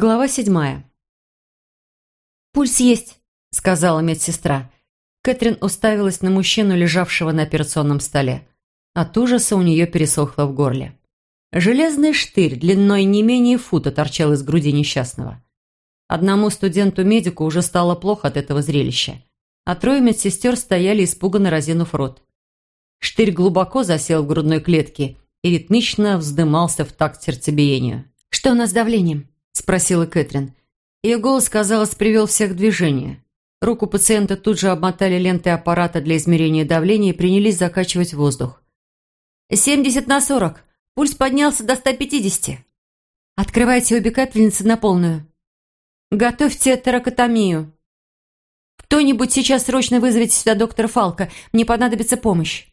Глава седьмая. «Пульс есть», — сказала медсестра. Кэтрин уставилась на мужчину, лежавшего на операционном столе. От ужаса у нее пересохло в горле. Железный штырь длиной не менее фута торчал из груди несчастного. Одному студенту-медику уже стало плохо от этого зрелища, а трое медсестер стояли испуганно разинув рот. Штырь глубоко засел в грудной клетке и ритмично вздымался в такт сердцебиению. «Что у нас с давлением?» Спросила Кэтрин. Ее голос, казалось, привел всех в движение. Руку пациента тут же обмотали лентой аппарата для измерения давления и принялись закачивать воздух. «Семьдесят на сорок. Пульс поднялся до ста пятидесяти. Открывайте обе капельницы на полную. Готовьте теракотомию. Кто-нибудь сейчас срочно вызовите сюда доктора Фалка. Мне понадобится помощь».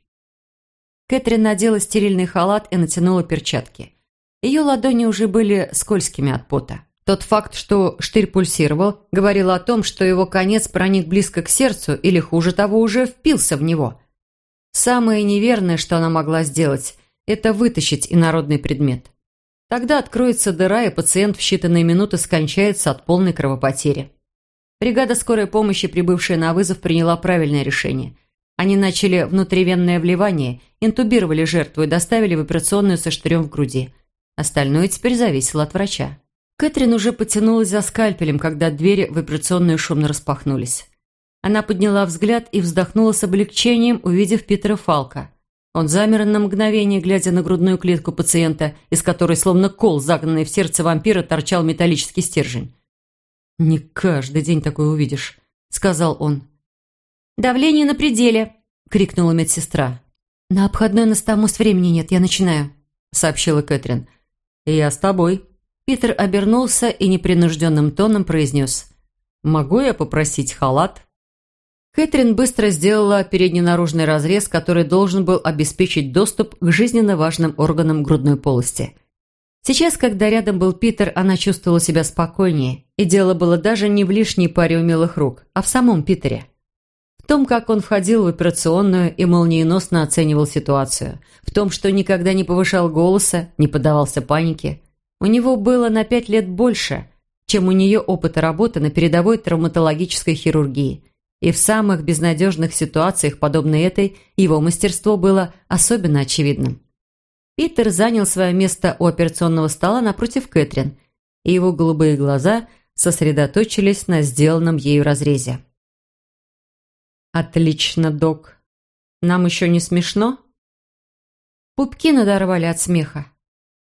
Кэтрин надела стерильный халат и натянула перчатки. Ее ладони уже были скользкими от пота. Тот факт, что штырь пульсировал, говорил о том, что его конец проник близко к сердцу или, хуже того, уже впился в него. Самое неверное, что она могла сделать, это вытащить инородный предмет. Тогда откроется дыра, и пациент в считанные минуты скончается от полной кровопотери. Бригада скорой помощи, прибывшая на вызов, приняла правильное решение. Они начали внутривенное вливание, интубировали жертву и доставили в операционную со штырем в груди – Остальное теперь зависело от врача. Кэтрин уже потянулась за скальпелем, когда двери в операционную шумно распахнулись. Она подняла взгляд и вздохнула с облегчением, увидев Питера Фалка. Он замер на мгновение, глядя на грудную клетку пациента, из которой, словно кол, загнанный в сердце вампира, торчал металлический стержень. «Не каждый день такое увидишь», — сказал он. «Давление на пределе», — крикнула медсестра. «На обходной настамус времени нет, я начинаю», — сообщила Кэтрин. «Я с тобой». Питер обернулся и непринужденным тоном произнес. «Могу я попросить халат?» Кэтрин быстро сделала передненаружный разрез, который должен был обеспечить доступ к жизненно важным органам грудной полости. Сейчас, когда рядом был Питер, она чувствовала себя спокойнее, и дело было даже не в лишней паре умелых рук, а в самом Питере. Том, как он входил в операционную и молниеносно оценивал ситуацию. В том, что никогда не повышал голоса, не поддавался панике. У него было на пять лет больше, чем у нее опыта работы на передовой травматологической хирургии. И в самых безнадежных ситуациях, подобной этой, его мастерство было особенно очевидным. Питер занял свое место у операционного стола напротив Кэтрин, и его голубые глаза сосредоточились на сделанном ею разрезе. «Отлично, док. Нам еще не смешно?» Пупки надорвали от смеха.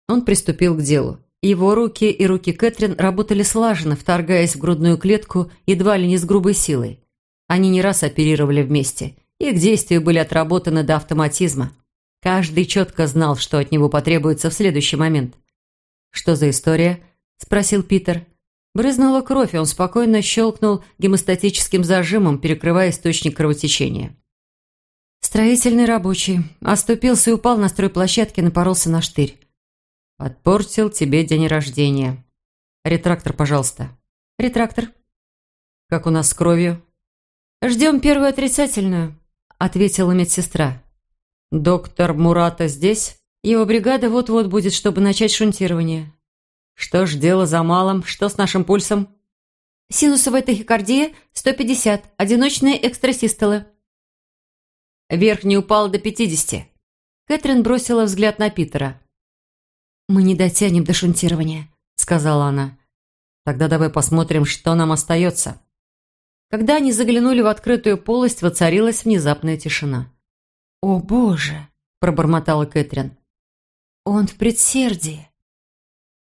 Он приступил к делу. Его руки и руки Кэтрин работали слаженно, вторгаясь в грудную клетку едва ли не с грубой силой. Они не раз оперировали вместе. Их действия были отработаны до автоматизма. Каждый четко знал, что от него потребуется в следующий момент. «Что за история?» – спросил Питер. Брызнула кровь, и он спокойно щелкнул гемостатическим зажимом, перекрывая источник кровотечения. Строительный рабочий. Оступился и упал на стройплощадке, напоролся на штырь. «Подпортил тебе день рождения. Ретрактор, пожалуйста». «Ретрактор». «Как у нас с кровью?» «Ждем первую отрицательную», — ответила медсестра. «Доктор Мурата здесь?» «Его бригада вот-вот будет, чтобы начать шунтирование». Что ж, дело за малым. Что с нашим пульсом? Синусовая тахикардия 150, одиночные экстрасистолы. Верхний упал до 50. Кэтрин бросила взгляд на Питера. «Мы не дотянем до шунтирования», — сказала она. «Тогда давай посмотрим, что нам остается». Когда они заглянули в открытую полость, воцарилась внезапная тишина. «О, Боже!» – пробормотала Кэтрин. «Он в предсердии».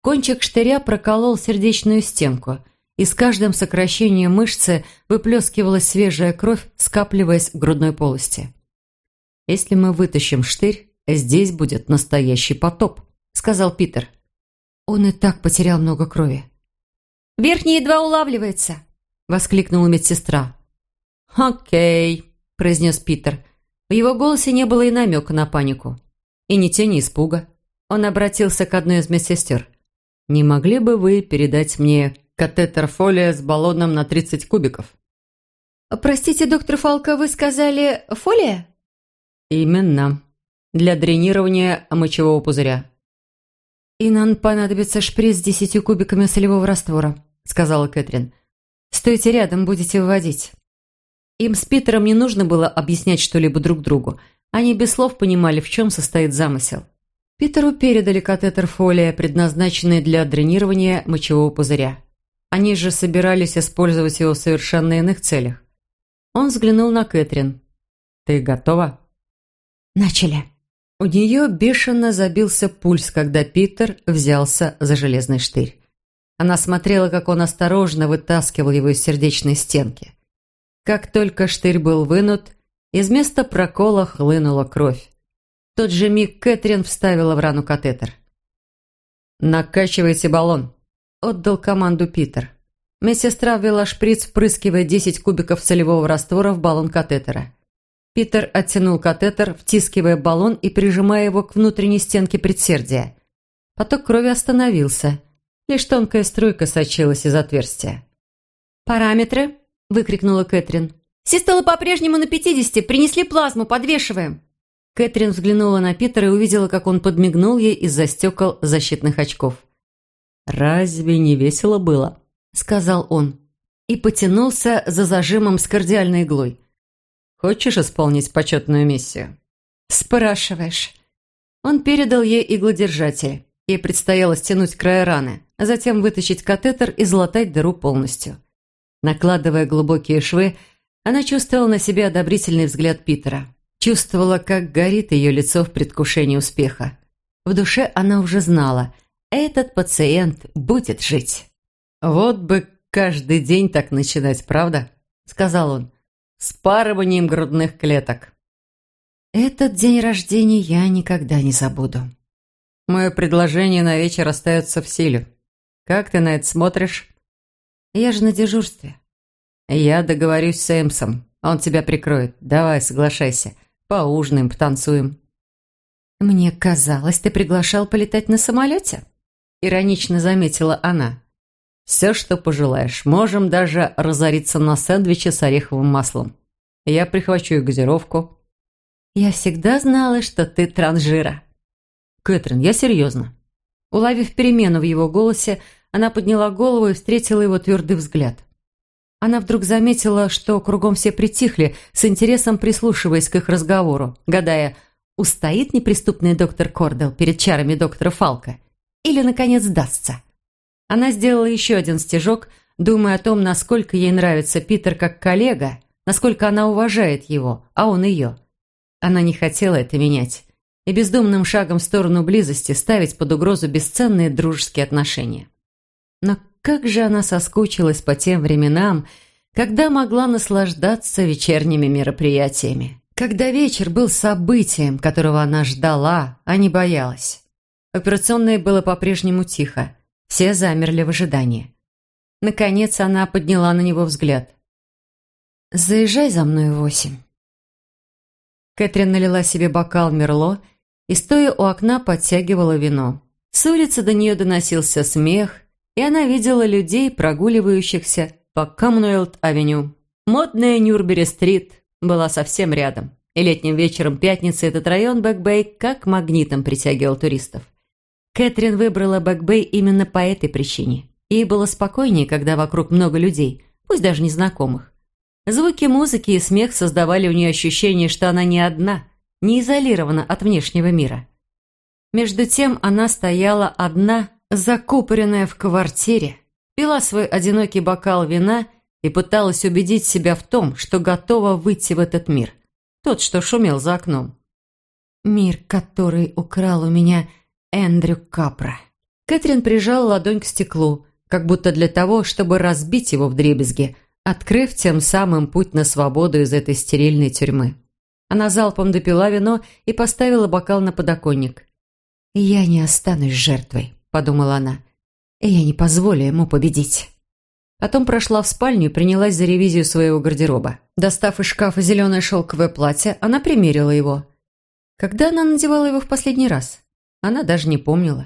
Кончик штыря проколол сердечную стенку, и с каждым сокращением мышцы выплескивалась свежая кровь, скапливаясь в грудной полости. «Если мы вытащим штырь, здесь будет настоящий потоп», — сказал Питер. «Он и так потерял много крови». «Верхний едва улавливается», — воскликнула медсестра. «Окей», — произнес Питер. В его голосе не было и намека на панику. И ни тени испуга. Он обратился к одной из медсестер. Не могли бы вы передать мне катетер фолия с баллоном на 30 кубиков? Простите, доктор Фалка, вы сказали фолия? Именно. Для дренирования мочевого пузыря. «И нам понадобится шприц с десятью кубиками солевого раствора», — сказала Кэтрин. «Стойте рядом, будете выводить». Им с Питером не нужно было объяснять что-либо друг другу. Они без слов понимали, в чем состоит замысел. Питеру передали катетер фолия, предназначенный для дренирования мочевого пузыря. Они же собирались использовать его в совершенно иных целях. Он взглянул на Кэтрин. «Ты готова?» «Начали». У нее бешено забился пульс, когда Питер взялся за железный штырь. Она смотрела, как он осторожно вытаскивал его из сердечной стенки. Как только штырь был вынут, из места прокола хлынула кровь. Тот же миг Кэтрин вставила в рану катетер. «Накачивайте баллон», — отдал команду Питер. Медсестра ввела шприц, впрыскивая 10 кубиков солевого раствора в баллон катетера. Питер оттянул катетер, втискивая баллон и прижимая его к внутренней стенке предсердия. Поток крови остановился. Лишь тонкая струйка сочилась из отверстия. «Параметры?» – выкрикнула Кэтрин. «Систола по-прежнему на 50, принесли плазму, подвешиваем». Кэтрин взглянула на Питера и увидела, как он подмигнул ей из-за стекол защитных очков. «Разве не весело было?» – сказал он. И потянулся за зажимом с кардиальной иглой. «Хочешь исполнить почетную миссию?» «Спрашиваешь». Он передал ей иглодержатель. Ей предстояло стянуть края раны, а затем вытащить катетер и залатать дыру полностью. Накладывая глубокие швы, она чувствовала на себе одобрительный взгляд Питера. Чувствовала, как горит ее лицо в предвкушении успеха. В душе она уже знала, этот пациент будет жить. «Вот бы каждый день так начинать, правда?» – сказал он. «С парованием грудных клеток». «Этот день рождения я никогда не забуду». «Мое предложение на вечер остается в силе. Как ты на это смотришь?» Я же на дежурстве. Я договорюсь с Эмсом. Он тебя прикроет. Давай, соглашайся. Поужинаем, потанцуем. Мне казалось, ты приглашал полетать на самолете. Иронично заметила она. Все, что пожелаешь. Можем даже разориться на сэндвиче с ореховым маслом. Я прихвачу и газировку. Я всегда знала, что ты транжира. Кэтрин, я серьезно. Уловив перемену в его голосе, она подняла голову и встретила его твердый взгляд. Она вдруг заметила, что кругом все притихли, с интересом прислушиваясь к их разговору, гадая, устоит неприступный доктор Кордел перед чарами доктора Фалка или, наконец, сдастся. Она сделала еще один стежок, думая о том, насколько ей нравится Питер как коллега, насколько она уважает его, а он ее. Она не хотела это менять и бездумным шагом в сторону близости ставить под угрозу бесценные дружеские отношения. Но как же она соскучилась по тем временам, когда могла наслаждаться вечерними мероприятиями. Когда вечер был событием, которого она ждала, а не боялась. В операционной было по-прежнему тихо. Все замерли в ожидании. Наконец она подняла на него взгляд. «Заезжай за мной в восемь». Кэтрин налила себе бокал Мерло и, стоя у окна, подтягивала вино. С улицы до нее доносился смех, и она видела людей, прогуливающихся по Коммонуэлт-авеню. Модная Ньюбери-стрит была совсем рядом, и летним вечером пятницы этот район Бэк-Бэй как магнитом притягивал туристов. Кэтрин выбрала Бэк-Бэй именно по этой причине. Ей было спокойнее, когда вокруг много людей, пусть даже незнакомых. Звуки музыки и смех создавали у нее ощущение, что она не одна, не изолирована от внешнего мира. Между тем она стояла одна закупоренная в квартире, пила свой одинокий бокал вина и пыталась убедить себя в том, что готова выйти в этот мир. Тот, что шумел за окном. Мир, который украл у меня Эндрю Капра. Кэтрин прижала ладонь к стеклу, как будто для того, чтобы разбить его в дребезги, открыв тем самым путь на свободу из этой стерильной тюрьмы. Она залпом допила вино и поставила бокал на подоконник. «Я не останусь жертвой», – подумала она. «И я не позволю ему победить». Потом прошла в спальню и принялась за ревизию своего гардероба. Достав из шкафа зеленое шелковое платье, она примерила его. Когда она надевала его в последний раз? Она даже не помнила.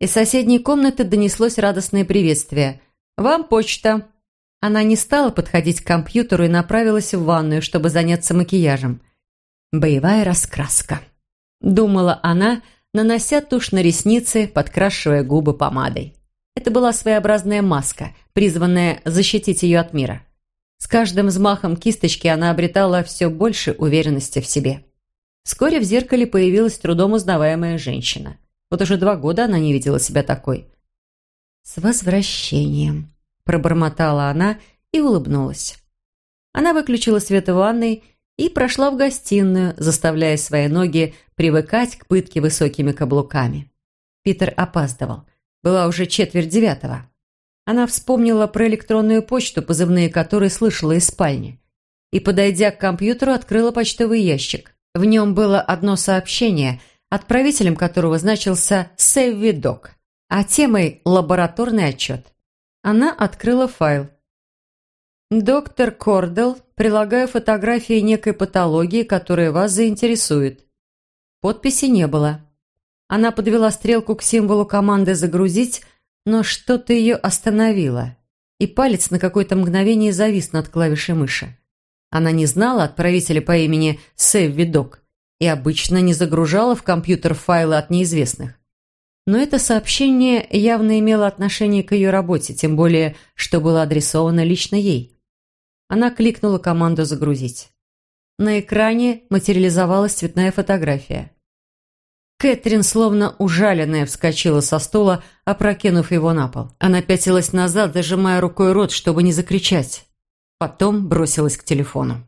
Из соседней комнаты донеслось радостное приветствие. «Вам почта!» Она не стала подходить к компьютеру и направилась в ванную, чтобы заняться макияжем. «Боевая раскраска», – думала она, нанося тушь на ресницы, подкрашивая губы помадой. Это была своеобразная маска, призванная защитить ее от мира. С каждым взмахом кисточки она обретала все больше уверенности в себе. Вскоре в зеркале появилась трудом узнаваемая женщина. Вот уже два года она не видела себя такой. «С возвращением!» – пробормотала она и улыбнулась. Она выключила свет в ванной и прошла в гостиную, заставляя свои ноги привыкать к пытке высокими каблуками. Питер опаздывал. Была уже четверть девятого. Она вспомнила про электронную почту, позывные которой слышала из спальни. И, подойдя к компьютеру, открыла почтовый ящик. В нем было одно сообщение, отправителем которого значился «Сэввидок», а темой «Лабораторный отчет». Она открыла файл. «Доктор Кордел, прилагаю фотографии некой патологии, которая вас заинтересует». Подписи не было. Она подвела стрелку к символу команды «Загрузить», но что-то ее остановило, и палец на какое-то мгновение завис над клавишей мыши. Она не знала отправителя по имени Сэв Видок и обычно не загружала в компьютер файлы от неизвестных. Но это сообщение явно имело отношение к ее работе, тем более, что было адресовано лично ей. Она кликнула команду «Загрузить». На экране материализовалась цветная фотография. Кэтрин, словно ужаленная, вскочила со стула, опрокинув его на пол. Она пятилась назад, зажимая рукой рот, чтобы не закричать. Потом бросилась к телефону.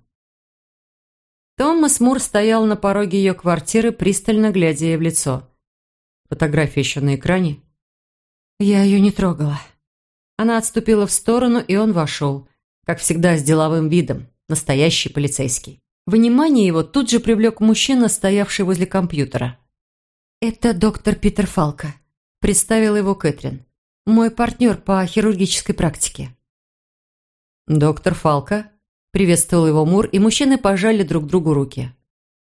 Томас Мур стоял на пороге ее квартиры, пристально глядя ей в лицо. Фотография еще на экране. Я ее не трогала. Она отступила в сторону, и он вошел. Как всегда, с деловым видом. Настоящий полицейский. Внимание его тут же привлек мужчина, стоявший возле компьютера. «Это доктор Питер Фалка», – представила его Кэтрин. «Мой партнер по хирургической практике». «Доктор Фалка», – приветствовал его Мур, и мужчины пожали друг другу руки.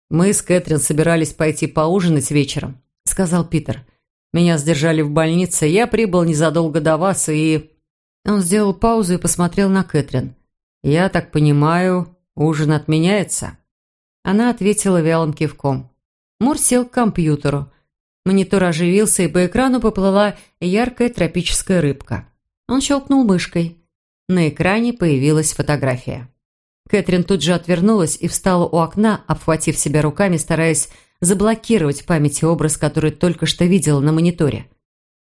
«Мы с Кэтрин собирались пойти поужинать вечером», – сказал Питер. «Меня сдержали в больнице, я прибыл незадолго до вас и...» Он сделал паузу и посмотрел на Кэтрин. «Я так понимаю, ужин отменяется?» Она ответила вялым кивком. Мур сел к компьютеру. Монитор оживился, и по экрану поплыла яркая тропическая рыбка. Он щелкнул мышкой. На экране появилась фотография. Кэтрин тут же отвернулась и встала у окна, обхватив себя руками, стараясь заблокировать в памяти образ, который только что видела на мониторе.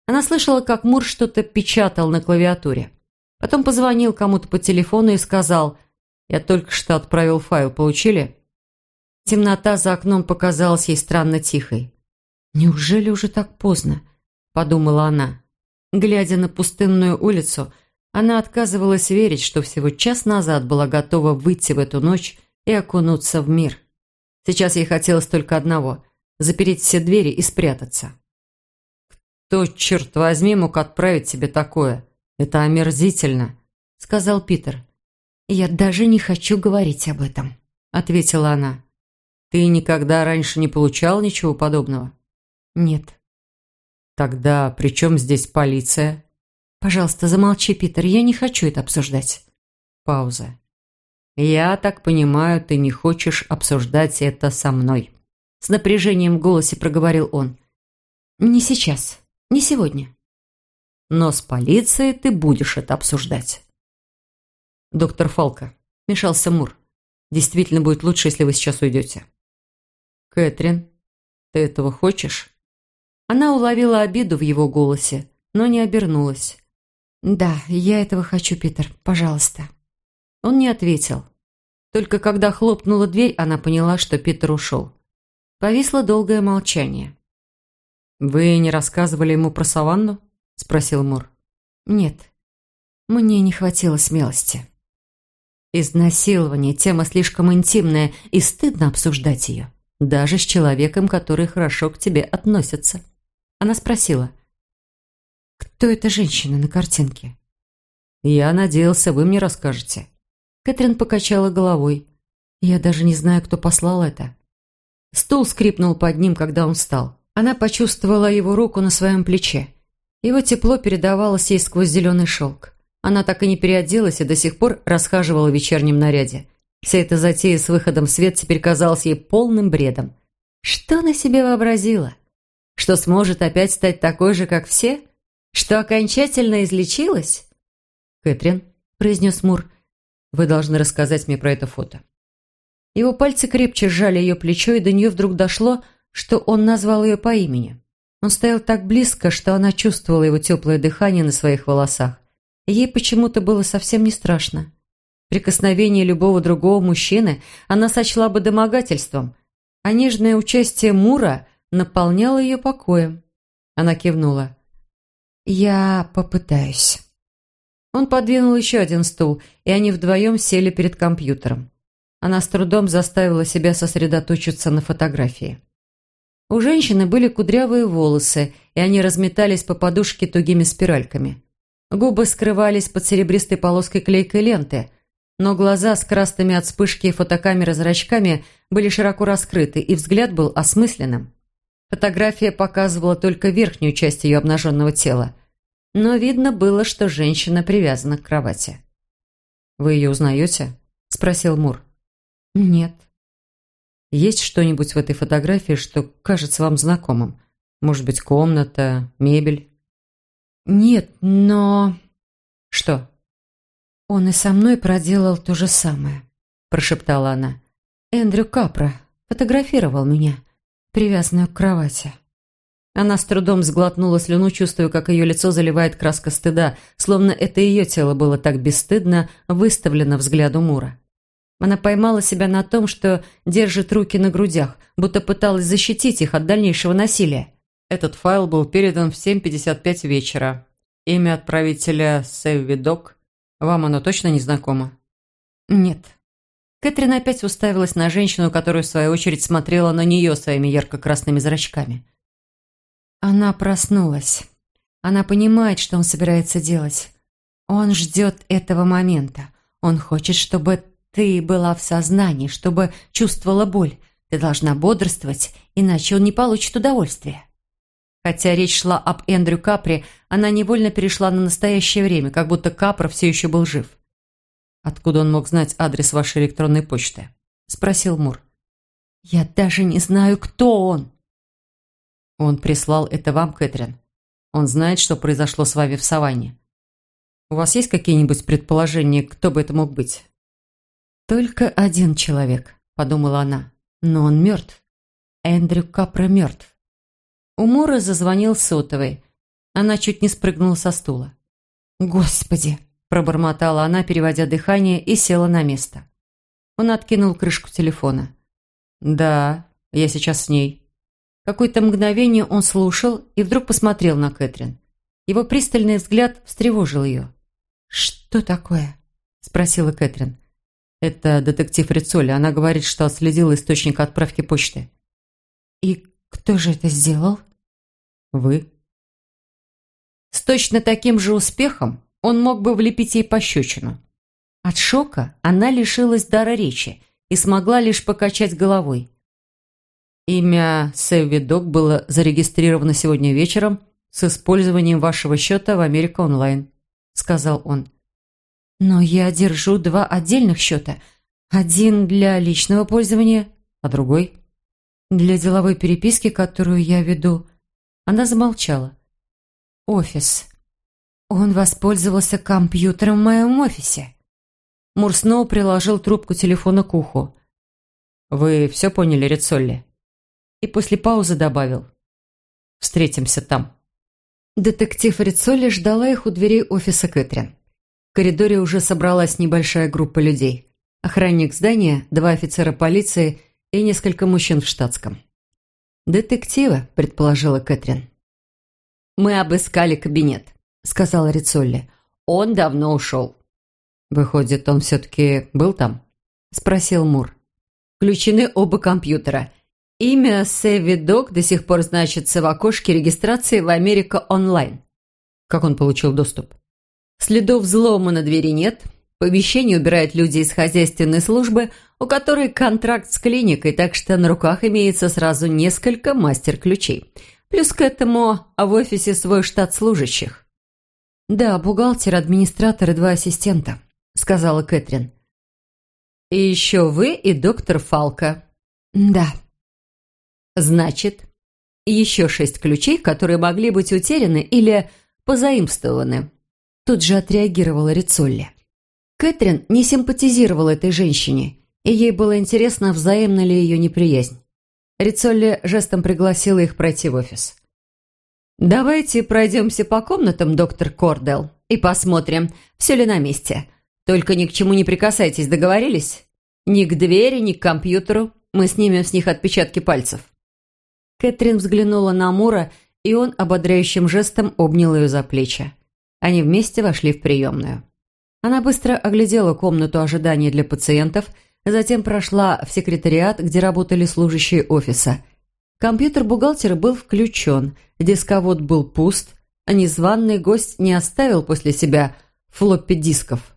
Она слышала, как Мур что-то печатал на клавиатуре. Потом позвонил кому-то по телефону и сказал «Я только что отправил файл, получили?» Темнота за окном показалась ей странно тихой. «Неужели уже так поздно?» – подумала она. Глядя на пустынную улицу, она отказывалась верить, что всего час назад была готова выйти в эту ночь и окунуться в мир. Сейчас ей хотелось только одного – запереть все двери и спрятаться. «Кто, черт возьми, мог отправить тебе такое? Это омерзительно», – сказал Питер. «Я даже не хочу говорить об этом», – ответила она. «Ты никогда раньше не получал ничего подобного?» «Нет». «Тогда при чем здесь полиция?» «Пожалуйста, замолчи, Питер, я не хочу это обсуждать». Пауза. «Я так понимаю, ты не хочешь обсуждать это со мной?» С напряжением в голосе проговорил он. «Не сейчас, не сегодня». «Но с полицией ты будешь это обсуждать». «Доктор Фалка», — мешался Мур. «Действительно будет лучше, если вы сейчас уйдете». «Кэтрин, ты этого хочешь?» Она уловила обиду в его голосе, но не обернулась. «Да, я этого хочу, Питер, пожалуйста». Он не ответил. Только когда хлопнула дверь, она поняла, что Питер ушел. Повисло долгое молчание. «Вы не рассказывали ему про саванну?» – спросил Мур. «Нет, мне не хватило смелости». Изнасилование – тема слишком интимная, и стыдно обсуждать ее, даже с человеком, который хорошо к тебе относится. Она спросила, «Кто эта женщина на картинке?» «Я надеялся, вы мне расскажете». Кэтрин покачала головой. «Я даже не знаю, кто послал это». Стул скрипнул под ним, когда он встал. Она почувствовала его руку на своем плече. Его тепло передавалось ей сквозь зеленый шелк. Она так и не переоделась и до сих пор расхаживала в вечернем наряде. Вся эта затея с выходом в свет теперь казалась ей полным бредом. Что она себе вообразила? Что сможет опять стать такой же, как все? Что окончательно излечилась?» «Кэтрин», — произнес Мур, — «вы должны рассказать мне про это фото». Его пальцы крепче сжали ее плечо, и до нее вдруг дошло, что он назвал ее по имени. Он стоял так близко, что она чувствовала его теплое дыхание на своих волосах. ей почему-то было совсем не страшно. Прикосновение любого другого мужчины она сочла бы домогательством, а нежное участие Мура наполняло ее покоем. Она кивнула. «Я попытаюсь». Он подвинул еще один стул, и они вдвоем сели перед компьютером. Она с трудом заставила себя сосредоточиться на фотографии. У женщины были кудрявые волосы, и они разметались по подушке тугими спиральками. Губы скрывались под серебристой полоской клейкой ленты, но глаза с красными от вспышки фотокамеры зрачками были широко раскрыты, и взгляд был осмысленным. Фотография показывала только верхнюю часть ее обнаженного тела, но видно было, что женщина привязана к кровати. «Вы ее узнаете?» – спросил Мур. «Нет», есть что-нибудь в этой фотографии, что кажется вам знакомым? Может быть, комната, мебель?» «Нет, но...» «Что?» «Он и со мной проделал то же самое», – прошептала она. «Эндрю Капра фотографировал меня, привязанную к кровати». Она с трудом сглотнула слюну, чувствуя, как ее лицо заливает краска стыда, словно это ее тело было так бесстыдно выставлено взгляду Мура. Она поймала себя на том, что держит руки на грудях, будто пыталась защитить их от дальнейшего насилия. Этот файл был передан в 7.55 вечера. Имя отправителя Сэввидок. Вам оно точно не знакомо? Нет. Кэтрин опять уставилась на женщину, которая в свою очередь смотрела на нее своими ярко-красными зрачками. Она проснулась. Она понимает, что он собирается делать. Он ждет этого момента. Он хочет, чтобы ты была в сознании, чтобы чувствовала боль. Ты должна бодрствовать, иначе он не получит удовольствия. Хотя речь шла об Эндрю Капри, она невольно перешла на настоящее время, как будто Капра все еще был жив. «Откуда он мог знать адрес вашей электронной почты?» – спросил Мур. «Я даже не знаю, кто он». «Он прислал это вам, Кэтрин. Он знает, что произошло с вами в саванне. У вас есть какие-нибудь предположения, кто бы это мог быть?» «Только один человек», – подумала она. «Но он мертв. Эндрю Капра мертв». У Мора зазвонил сотовый. Она чуть не спрыгнула со стула. «Господи!» – пробормотала она, переводя дыхание, и села на место. Он откинул крышку телефона. «Да, я сейчас с ней». Какое-то мгновение он слушал и вдруг посмотрел на Кэтрин. Его пристальный взгляд встревожил ее. «Что такое?» – спросила Кэтрин. Это детектив Рицоли. Она говорит, что отследила источник отправки почты. И кто же это сделал? Вы. С точно таким же успехом он мог бы влепить ей пощечину. От шока она лишилась дара речи и смогла лишь покачать головой. Имя Сэвви Док было зарегистрировано сегодня вечером с использованием вашего счета в Америка Онлайн, сказал он. Но я держу два отдельных счета. Один для личного пользования, а другой для деловой переписки, которую я веду. Она замолчала. Офис. Он воспользовался компьютером в моем офисе. Мур снова приложил трубку телефона к уху. «Вы все поняли, Рицолли?» И после паузы добавил. «Встретимся там». Детектив Рицолли ждала их у дверей офиса Кэтрин. Коридоре уже собралась небольшая группа людей. Охранник здания, два офицера полиции и несколько мужчин в штатском. «Детективы», – предположила Кэтрин. «Мы обыскали кабинет», – сказала Рицолли. «Он давно ушел». «Выходит, он все-таки был там?» – спросил Мур. «Включены оба компьютера. Имя Сэви Док до сих пор значится в окошке регистрации в Америка Онлайн». «Как он получил доступ?» Следов взлома на двери нет. Помещение убирают люди из хозяйственной службы, у которой контракт с клиникой, так что на руках имеется сразу несколько мастер-ключей. Плюс к этому а в офисе свой штат служащих. «Да, бухгалтер, администратор и два ассистента», — сказала Кэтрин. «И еще вы и доктор Фалка». «Да». «Значит, еще шесть ключей, которые могли быть утеряны или позаимствованы. Тут же отреагировала Рицолли. Кэтрин не симпатизировала этой женщине, и ей было интересно, взаимна ли ее неприязнь. Рицолли жестом пригласила их пройти в офис. «Давайте пройдемся по комнатам, доктор Кордел, и посмотрим, все ли на месте. Только ни к чему не прикасайтесь, договорились? Ни к двери, ни к компьютеру. Мы снимем с них отпечатки пальцев». Кэтрин взглянула на Мура, и он ободряющим жестом обнял ее за плечи. Они вместе вошли в приемную. Она быстро оглядела комнату ожидания для пациентов, затем прошла в секретариат, где работали служащие офиса. Компьютер бухгалтера был включен, дисковод был пуст, а незваный гость не оставил после себя флоппи дисков.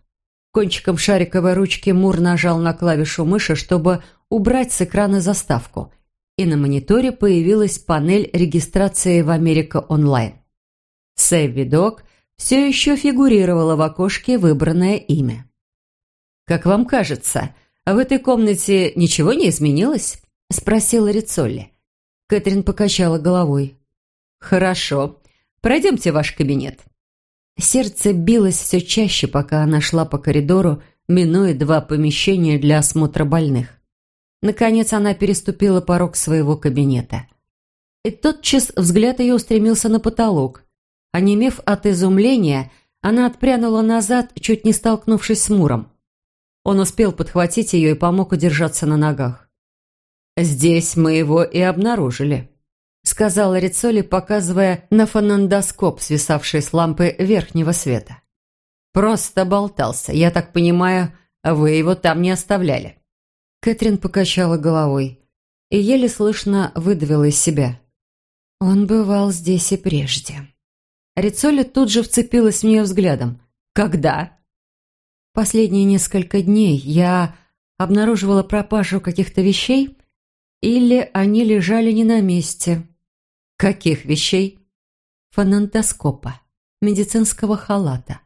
Кончиком шариковой ручки Мур нажал на клавишу мыши, чтобы убрать с экрана заставку, и на мониторе появилась панель регистрации в Америка онлайн. Сейв-видок все еще фигурировало в окошке выбранное имя. «Как вам кажется, в этой комнате ничего не изменилось?» – спросила Рицолли. Кэтрин покачала головой. «Хорошо. Пройдемте в ваш кабинет». Сердце билось все чаще, пока она шла по коридору, минуя два помещения для осмотра больных. Наконец она переступила порог своего кабинета. И тотчас взгляд ее устремился на потолок. Онемев от изумления, она отпрянула назад, чуть не столкнувшись с Муром. Он успел подхватить ее и помог удержаться на ногах. «Здесь мы его и обнаружили», — сказала Рицоли, показывая на фонендоскоп, свисавший с лампы верхнего света. «Просто болтался. Я так понимаю, вы его там не оставляли». Кэтрин покачала головой и еле слышно выдавила из себя. «Он бывал здесь и прежде». Рицоли тут же вцепилась в нее взглядом. «Когда?» «Последние несколько дней я обнаруживала пропажу каких-то вещей, или они лежали не на месте». «Каких вещей?» «Фонантоскопа, медицинского халата».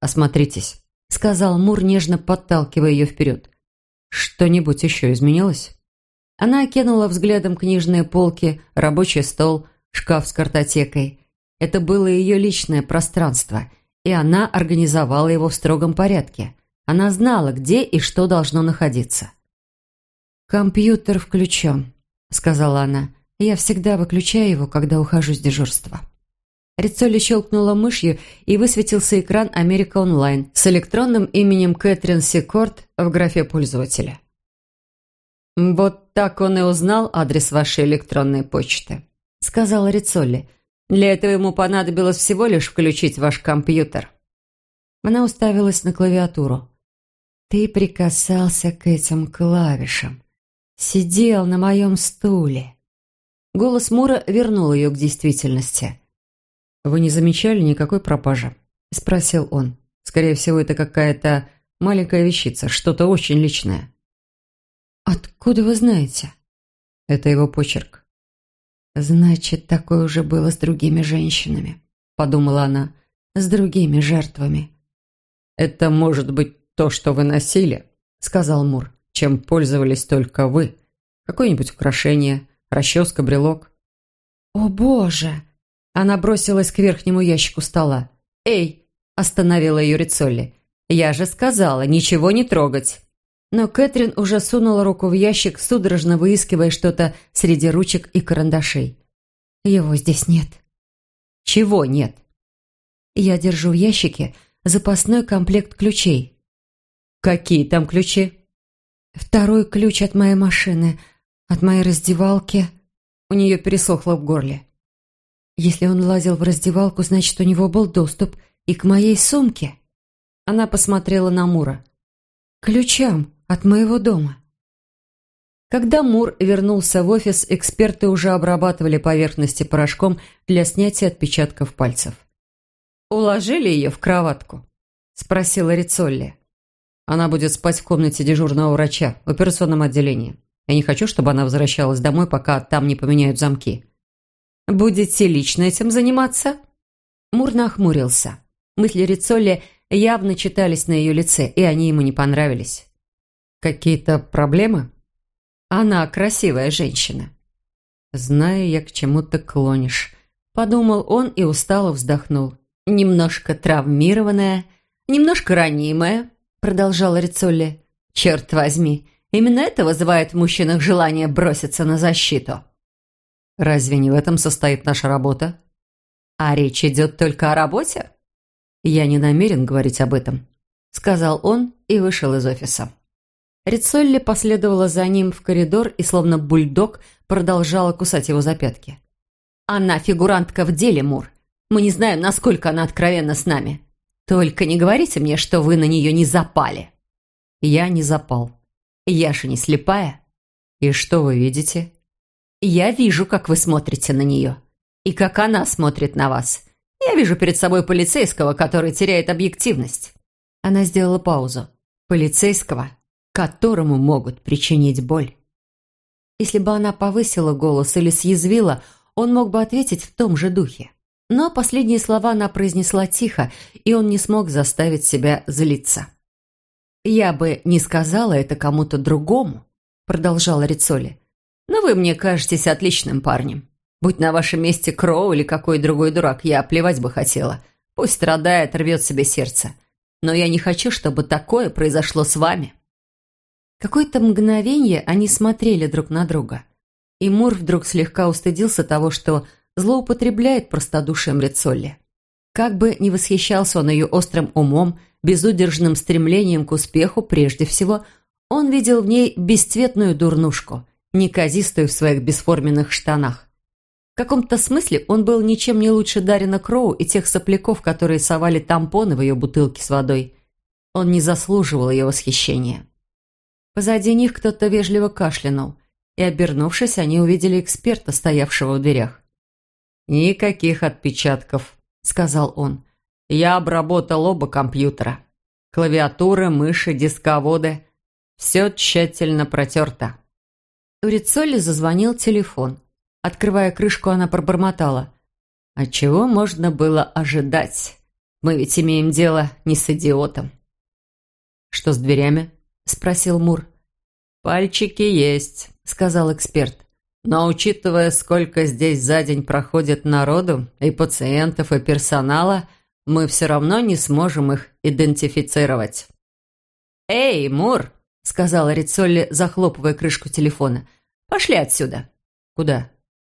«Осмотритесь», — сказал Мур, нежно подталкивая ее вперед. «Что-нибудь еще изменилось?» Она окинула взглядом книжные полки, рабочий стол, шкаф с картотекой. Это было ее личное пространство, и она организовала его в строгом порядке. Она знала, где и что должно находиться. «Компьютер включен», — сказала она. «Я всегда выключаю его, когда ухожу с дежурства». Рицоли щелкнула мышью, и высветился экран «Америка Онлайн» с электронным именем Кэтрин Секорт в графе пользователя. «Вот так он и узнал адрес вашей электронной почты», — сказала Рицолли. «Для этого ему понадобилось всего лишь включить ваш компьютер». Она уставилась на клавиатуру. «Ты прикасался к этим клавишам. Сидел на моем стуле». Голос Мура вернул ее к действительности. «Вы не замечали никакой пропажи?» – спросил он. «Скорее всего, это какая-то маленькая вещица, что-то очень личное». «Откуда вы знаете?» «Это его почерк». «Значит, такое уже было с другими женщинами», – подумала она, – «с другими жертвами». «Это может быть то, что вы носили», – сказал Мур, – «чем пользовались только вы. Какое-нибудь украшение, расческа, брелок». «О, Боже!» Она бросилась к верхнему ящику стола. «Эй!» – остановила ее Рицолли. «Я же сказала, ничего не трогать!» Но Кэтрин уже сунула руку в ящик, судорожно выискивая что-то среди ручек и карандашей. «Его здесь нет». «Чего нет?» «Я держу в ящике запасной комплект ключей». «Какие там ключи?» «Второй ключ от моей машины, от моей раздевалки». У нее пересохло в горле. Если он лазил в раздевалку, значит, у него был доступ и к моей сумке. Она посмотрела на Мура. «Ключам от моего дома». Когда Мур вернулся в офис, эксперты уже обрабатывали поверхности порошком для снятия отпечатков пальцев. «Уложили ее в кроватку?» – спросила Рицолли. «Она будет спать в комнате дежурного врача в операционном отделении. Я не хочу, чтобы она возвращалась домой, пока там не поменяют замки». «Будете лично этим заниматься?» Мур нахмурился. Мысли Рицолли явно читались на ее лице, и они ему не понравились. «Какие-то проблемы?» «Она красивая женщина». «Знаю я, к чему ты клонишь», – подумал он и устало вздохнул. «Немножко травмированная, немножко ранимая», – продолжала Рицолли. «Черт возьми, именно это вызывает в мужчинах желание броситься на защиту». «Разве не в этом состоит наша работа?» «А речь идет только о работе?» «Я не намерен говорить об этом», – сказал он и вышел из офиса. Рицолли последовала за ним в коридор и, словно бульдог, продолжала кусать его за пятки. «Она фигурантка в деле, Мур. Мы не знаем, насколько она откровенна с нами. Только не говорите мне, что вы на нее не запали». «Я не запал». «Я же не слепая». «И что вы видите?» «Я вижу, как вы смотрите на нее. И как она смотрит на вас. Я вижу перед собой полицейского, который теряет объективность». Она сделала паузу. «Полицейского, которому могут причинить боль. Если бы она повысила голос или съязвила, он мог бы ответить в том же духе. Но последние слова она произнесла тихо, и он не смог заставить себя злиться. «Я бы не сказала это кому-то другому», — продолжала Рицоли. «Но вы мне кажетесь отличным парнем. Будь на вашем месте Кроу или какой другой дурак, я плевать бы хотела. Пусть страдает, рвет себе сердце. Но я не хочу, чтобы такое произошло с вами». Какое-то мгновение они смотрели друг на друга. И Мур вдруг слегка устыдился того, что злоупотребляет простодушием Рицолли. Как бы ни восхищался он ее острым умом, безудержным стремлением к успеху прежде всего, он видел в ней бесцветную дурнушку, неказистую в своих бесформенных штанах. В каком-то смысле он был ничем не лучше Дарина Кроу и тех сопляков, которые совали тампоны в ее бутылки с водой. Он не заслуживал ее восхищения. Позади них кто-то вежливо кашлянул, и, обернувшись, они увидели эксперта, стоявшего в дверях. «Никаких отпечатков», — сказал он. «Я обработал оба компьютера. Клавиатуры, мыши, дисководы. Все тщательно протерто». У Рицолли зазвонил телефон. Открывая крышку, она пробормотала. «А чего можно было ожидать? Мы ведь имеем дело не с идиотом». «Что с дверями?» – спросил Мур. «Пальчики есть», – сказал эксперт. «Но учитывая, сколько здесь за день проходит народу, и пациентов, и персонала, мы все равно не сможем их идентифицировать». «Эй, Мур!» – сказала Рицолли, захлопывая крышку телефона. «Пошли отсюда». «Куда?»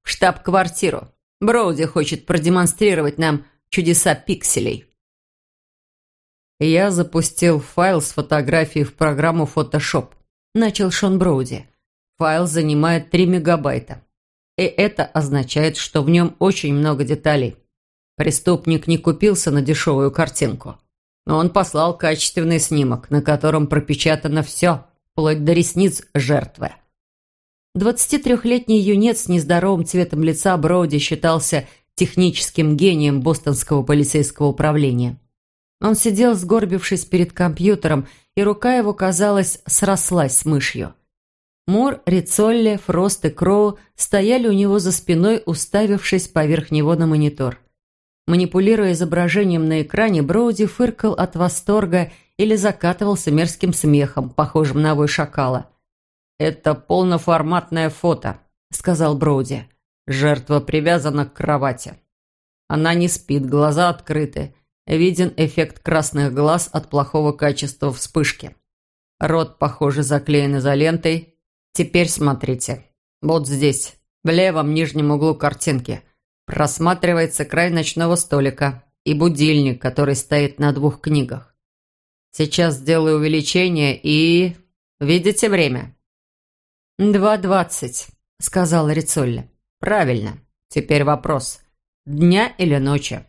«В штаб-квартиру. Броуди хочет продемонстрировать нам чудеса пикселей». «Я запустил файл с фотографией в программу Photoshop», – начал Шон Броуди. «Файл занимает 3 мегабайта. И это означает, что в нем очень много деталей. Преступник не купился на дешевую картинку. Но он послал качественный снимок, на котором пропечатано все, вплоть до ресниц жертвы». 23-летний юнец с нездоровым цветом лица Броуди считался техническим гением бостонского полицейского управления. Он сидел, сгорбившись перед компьютером, и рука его, казалось, срослась с мышью. Мур, Рицолли, Фрост и Кроу стояли у него за спиной, уставившись поверх него на монитор. Манипулируя изображением на экране, Броуди фыркал от восторга или закатывался мерзким смехом, похожим на вой шакала. «Это полноформатное фото», — сказал Броуди. «Жертва привязана к кровати. Она не спит, глаза открыты, виден эффект красных глаз от плохого качества вспышки. Рот, похоже, заклеен изолентой. Теперь смотрите. Вот здесь, в левом нижнем углу картинки, просматривается край ночного столика и будильник, который стоит на двух книгах. Сейчас сделаю увеличение и... Видите время? «Два двадцать», — сказала Рицолли. «Правильно. Теперь вопрос. Дня или ночи?»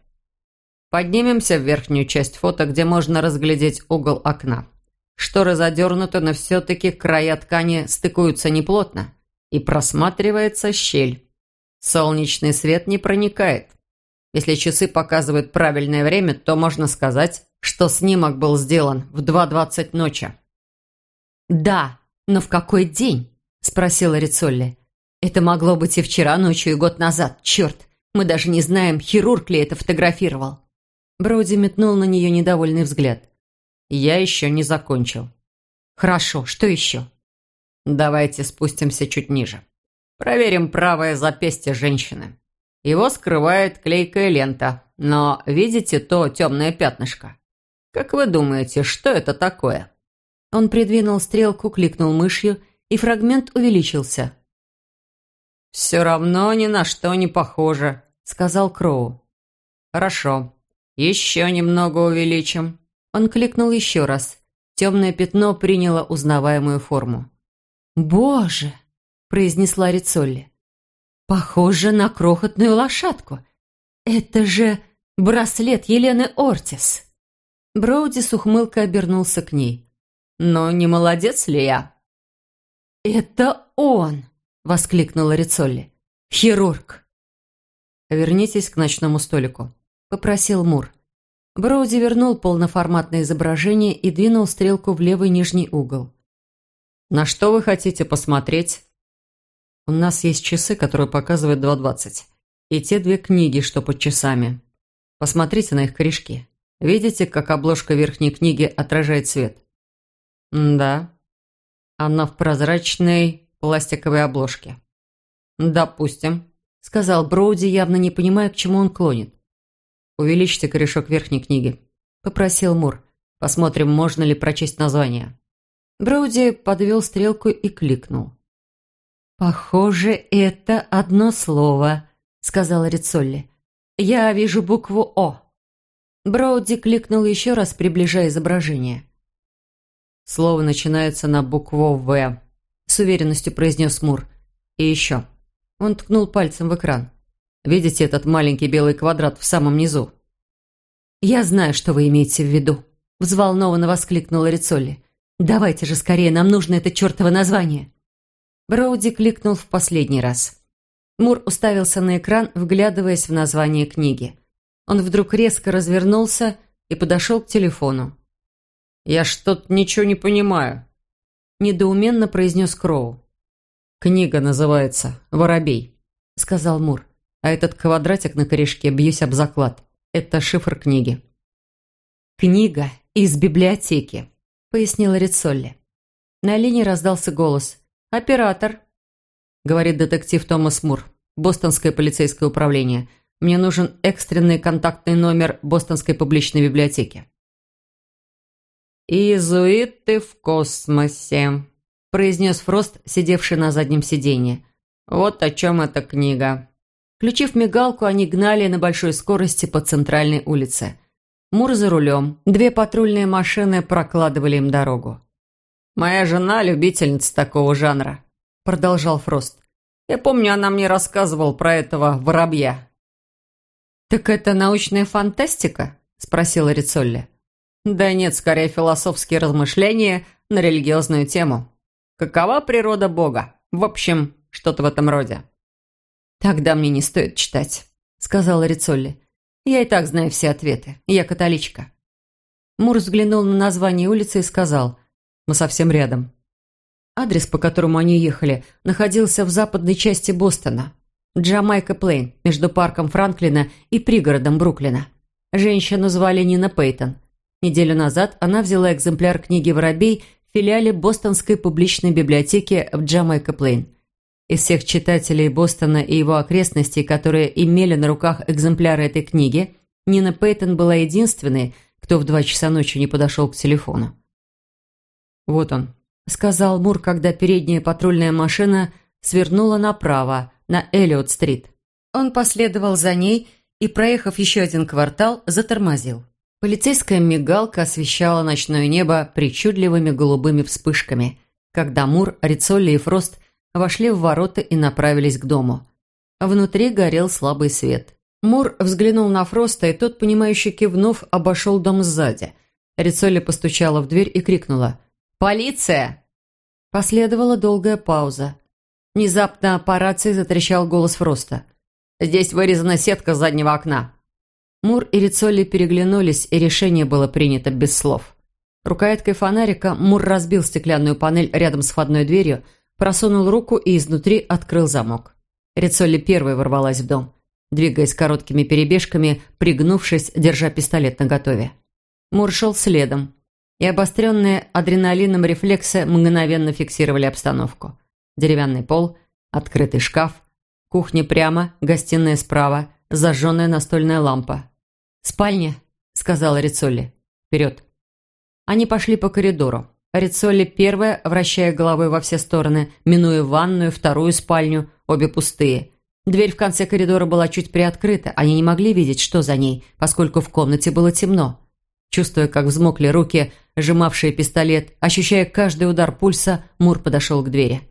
Поднимемся в верхнюю часть фото, где можно разглядеть угол окна. Шторы задернуты, но все-таки края ткани стыкуются неплотно, и просматривается щель. Солнечный свет не проникает. Если часы показывают правильное время, то можно сказать, что снимок был сделан в 2.20 ночи. «Да, но в какой день?» – спросила Рицолли. «Это могло быть и вчера ночью, и год назад. Черт, мы даже не знаем, хирург ли это фотографировал». Броуди метнул на нее недовольный взгляд. «Я еще не закончил». «Хорошо, что еще?» «Давайте спустимся чуть ниже. Проверим правое запястье женщины. Его скрывает клейкая лента, но видите то темное пятнышко? Как вы думаете, что это такое?» Он придвинул стрелку, кликнул мышью, и фрагмент увеличился. «Все равно ни на что не похоже», — сказал Кроу. «Хорошо. Еще немного увеличим». Он кликнул еще раз. Темное пятно приняло узнаваемую форму. «Боже!» – произнесла Рицолли. «Похоже на крохотную лошадку. Это же браслет Елены Ортис!» Броуди с ухмылкой обернулся к ней. «Но не молодец ли я?» «Это он!» – воскликнула Рицолли. «Хирург!» «Вернитесь к ночному столику», – попросил Мур. Броуди вернул полноформатное изображение и двинул стрелку в левый нижний угол. «На что вы хотите посмотреть?» «У нас есть часы, которые показывают 2.20, и те две книги, что под часами. Посмотрите на их корешки. Видите, как обложка верхней книги отражает свет?» «Да. Она в прозрачной пластиковой обложке». «Допустим», — сказал Броуди, явно не понимая, к чему он клонит. «Увеличьте корешок верхней книги», — попросил Мур. «Посмотрим, можно ли прочесть название». Броуди подвел стрелку и кликнул. «Похоже, это одно слово», — сказала Рицолли. «Я вижу букву «О». Броуди кликнул еще раз, приближая изображение. «Слово начинается на букву «В», — с уверенностью произнес Мур. «И еще». Он ткнул пальцем в экран. «Видите этот маленький белый квадрат в самом низу?» «Я знаю, что вы имеете в виду», — взволнованно воскликнула Рицолли. «Давайте же скорее, нам нужно это чертово название!» Броуди кликнул в последний раз. Мур уставился на экран, вглядываясь в название книги. Он вдруг резко развернулся и подошел к телефону. «Я что-то ничего не понимаю», – недоуменно произнес Кроу. «Книга называется «Воробей», – сказал Мур. «А этот квадратик на корешке бьюсь об заклад. Это шифр книги». «Книга из библиотеки», — пояснила Рицолли. На линии раздался голос. «Оператор», — говорит детектив Томас Мур, Бостонское полицейское управление. «Мне нужен экстренный контактный номер Бостонской публичной библиотеки». «Иезуиты в космосе», – произнес Фрост, сидевший на заднем сиденье. «Вот о чем эта книга». Включив мигалку, они гнали на большой скорости по центральной улице. Мур за рулем. Две патрульные машины прокладывали им дорогу. «Моя жена – любительница такого жанра», – продолжал Фрост. «Я помню, она мне рассказывала про этого воробья». «Так это научная фантастика?» – спросила Рицолли. «Да нет, скорее философские размышления на религиозную тему. Какова природа Бога? В общем, что-то в этом роде». «Тогда мне не стоит читать», – сказала Рицолли. Я и так знаю все ответы. Я католичка». Мур взглянул на название улицы и сказал, «Мы совсем рядом». Адрес, по которому они ехали, находился в западной части Бостона, Джамайка Плейн, между парком Франклина и пригородом Бруклина. Женщину звали Нина Пейтон. Неделю назад она взяла экземпляр книги «Воробей» в филиале Бостонской публичной библиотеки в Джамайка Плейн. Из всех читателей Бостона и его окрестностей, которые имели на руках экземпляры этой книги, Нина Пейтон была единственной, кто в два часа ночи не подошел к телефону. «Вот он», — сказал Мур, когда передняя патрульная машина свернула направо, на Эллиот-стрит. Он последовал за ней и, проехав еще один квартал, затормозил. Полицейская мигалка освещала ночное небо причудливыми голубыми вспышками, когда Мур, Рицолли и Фрост – вошли в ворота и направились к дому. Внутри горел слабый свет. Мур взглянул на Фроста, и тот, понимающе кивнув, обошел дом сзади. Рицолли постучала в дверь и крикнула «Полиция!». Последовала долгая пауза. Внезапно по рации затрещал голос Фроста. «Здесь вырезана сетка заднего окна». Мур и Рицолли переглянулись, и решение было принято без слов. Рукояткой фонарика Мур разбил стеклянную панель рядом с входной дверью, просунул руку и изнутри открыл замок. Рицолли первой ворвалась в дом, двигаясь короткими перебежками, пригнувшись, держа пистолет наготове. Мур шел следом, и обостренные адреналином рефлексы мгновенно фиксировали обстановку. Деревянный пол, Открытый шкаф, кухня прямо, гостиная справа, зажженная настольная лампа. «Спальня», — сказала Рицолли. «Вперед». Они пошли по коридору. Рицолли первая, вращая головой во все стороны, минуя ванную, вторую спальню, обе пустые. Дверь в конце коридора была чуть приоткрыта, они не могли видеть, что за ней, поскольку в комнате было темно. Чувствуя, как взмокли руки, сжимавшие пистолет, ощущая каждый удар пульса, Мур подошел к двери.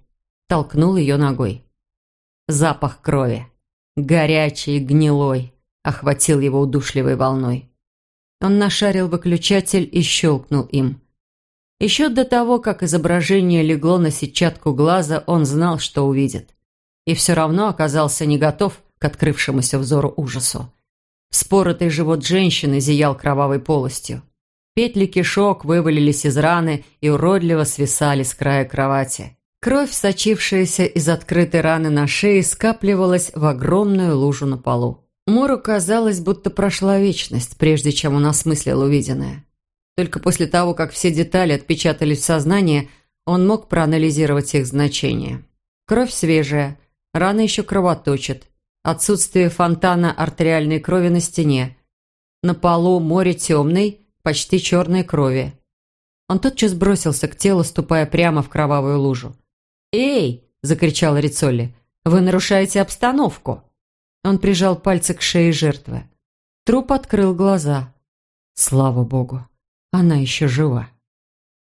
Толкнул ее ногой. Запах крови. Горячий, гнилой. Охватил его удушливой волной. Он нашарил выключатель и щелкнул им. Еще до того, как изображение легло на сетчатку глаза, он знал, что увидит. И все равно оказался не готов к открывшемуся взору ужасу. Споротый живот женщины зиял кровавой полостью. Петли кишок вывалились из раны и уродливо свисали с края кровати. Кровь, сочившаяся из открытой раны на шее, скапливалась в огромную лужу на полу. Мору казалось, будто прошла вечность, прежде чем он осмыслил увиденное. Только после того, как все детали отпечатались в сознании, он мог проанализировать их значение. Кровь свежая, рана еще кровоточит, Отсутствие фонтана артериальной крови на стене. На полу море темной, почти черной крови. Он тотчас бросился к телу, ступая прямо в кровавую лужу. «Эй!» – закричал Рицолли. «Вы нарушаете обстановку!» Он прижал пальцы к шее жертвы. Труп открыл глаза. «Слава богу! Она еще жива!»